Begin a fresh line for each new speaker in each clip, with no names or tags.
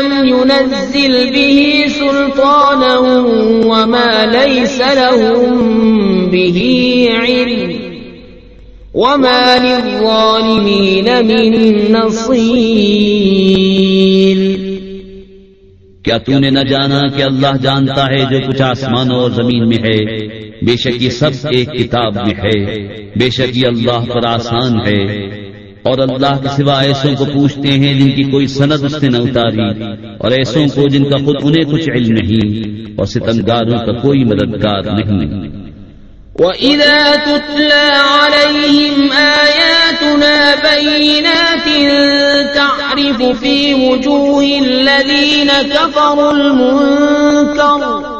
لم ينزل به سلطانا وما ليس لهم به علم وما للظالمين من نصير
کیا تو نے نہ جانا کہ اللہ جانتا ہے جو کچھ آسمانوں اور زمین میں ہے؟ بے شک یہ سب ایک کتاب میں ہے۔ بے شک یہ اللہ پر آسان ہے۔ اور اللہ کے سوا ایسوں کو پوچھتے ہیں جن کی کوئی سند اس نے نہ اتاری اور ایسوں کو جن کا خود انہیں کچھ علم نہیں اور ستمگاروں کا کوئی مددگار نہیں۔
وَإِذَا تُتْلَى عَلَيْهِمْ آيَاتُنَا بَيِّنَاتٍ تَعْرِفُ فِي وُجُوهِ الَّذِينَ كَفَرُوا الْمُنكَرَ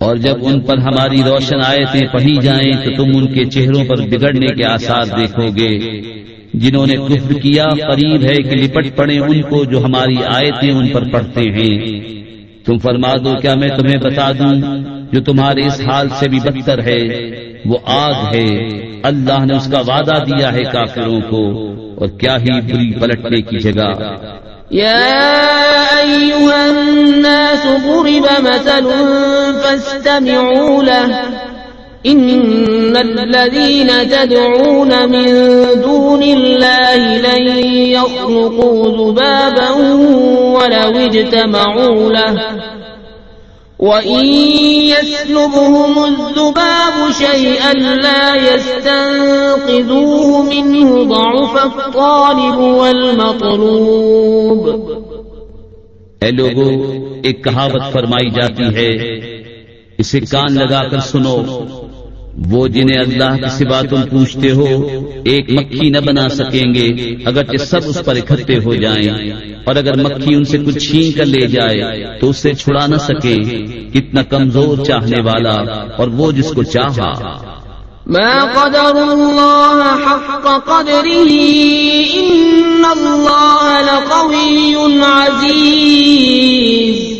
اور جب ان پر ہماری روشن آیتیں پڑھی جائیں تو تم ان کے چہروں پر بگڑنے کے آثار دیکھو گے۔ جنہوں نے کفر کیا، قریب ہے کہ لپٹ پڑے ان کو جو ہماری آیتیں ان پر پڑھتے ہیں۔ تم فرما دو، کیا میں تمہیں بتا دوں جو تمہارے اس حال سے بھی بدتر ہے؟ وہ آگ ہے۔ اللہ نے اس کا وعدہ دیا ہے کافروں کو۔ اور کیا ہی بری پلٹنے کی جگہ۔
يا أيها الناس ضرب مثل فاستمعوا له۔ إن الذين تدعون من دون الله لن يخلقوا ذبابا ولو اجتمعوا له۔ وَإِن يَسْلُبْهُمُ الذُّبَابُ شَيْئًا لَّا يَسْتَنقِذُوهُ مِنْهُ ضَعُفَ الطَّالِبُ وَالْمَطْلُوبُ
اے لوگو، ایک کہاوت فرمائی جاتی ہے، اسے کان لگا کر سنو۔ وہ جنہیں اللہ کی سوا تم پوچھتے ہو، ایک مکھی نہ بنا سکیں گے اگر سب اس پر اکٹھے ہو جائیں۔ اور اگر مکھی ان سے کچھ چھین کر لے جائے، تو اس سے چھڑا نہ سکے کتنا کمزور چاہنے والا اور وہ جس کو چاہا۔
ما قدر الله حق قدره، إن الله لقوي عزيز۔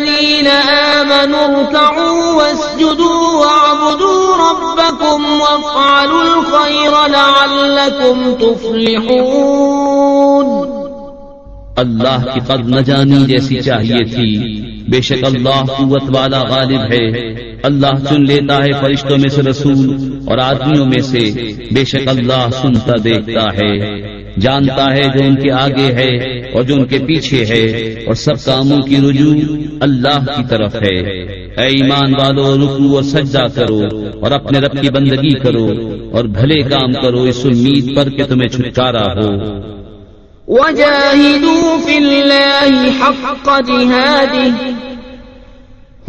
الذين آمنوا اركعوا واسجدوا واعبدوا ربكم وافعلوا الخير لعلكم تفلحون.
اللہ کی قد نہ جانی جیسی چاہیے تھی۔ بے شک اللہ قوت والا غالب ہے۔ اللہ چن لیتا ہے فرشتوں میں سے رسول اور آدمیوں میں سے۔ بے شک اللہ سنتا دیکھتا ہے۔ جانتا ہے جو ان کے آگے ہے اور جو ان کے پیچھے ہے اور سب کاموں کی رجوع اللہ کی طرف ہے۔ اے ایمان والو رکو اور سجا کرو اور اپنے رب کی بندگی کرو اور بھلے کام کرو، اس امید پر کہ تمہیں چھٹکارا ہو۔
وجاهدوا في الله حق جهاده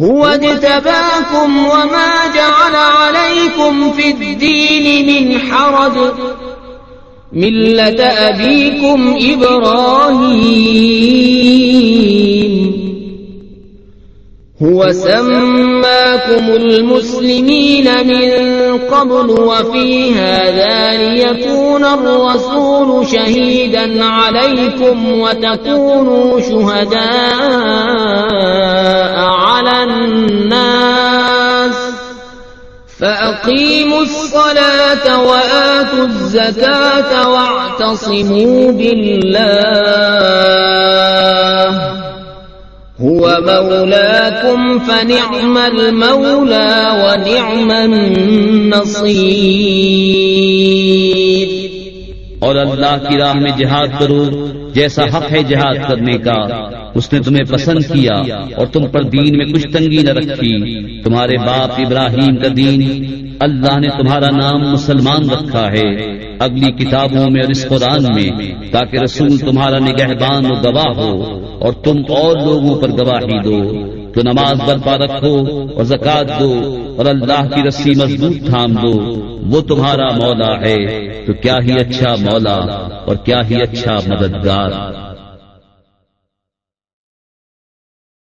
هو اجتباكم وما جعل عليكم في الدين من حرج۔ ملة أبيكم إبراهيم. هو سماكم المسلمين من قبل وفي هذا ليكون الرسول شهيدا عليكم وتكونوا شهداء على الناس. فأقيموا الصلاة وآتوا الزكاة واعتصموا بالله. هو مولاكم فنعم المولى ونعم النصير.
اور اللہ کی راہ میں جہاد کرو جیسا حق ہے جہاد کرنے کا، اس نے تمہیں پسند کیا اور تم پر دین میں کچھ تنگی نہ رکھی۔ تمہارے باپ ابراہیم کا دین اللہ نے تمہارا نام مسلمان رکھا ہے۔ اگلی کتابوں میں اور اس قرآن میں، تاکہ رسول تمہارا نگہبان و گواہ ہو اور تم اور لوگوں پر گواہی دو۔ تو نماز برپا رکھو اور زکات دو اور اللہ کی رسی مضبوط تھام دو۔ وہ تمہارا مولا ہے تو کیا ہی اچھا مولا اور کیا ہی اچھا مددگار۔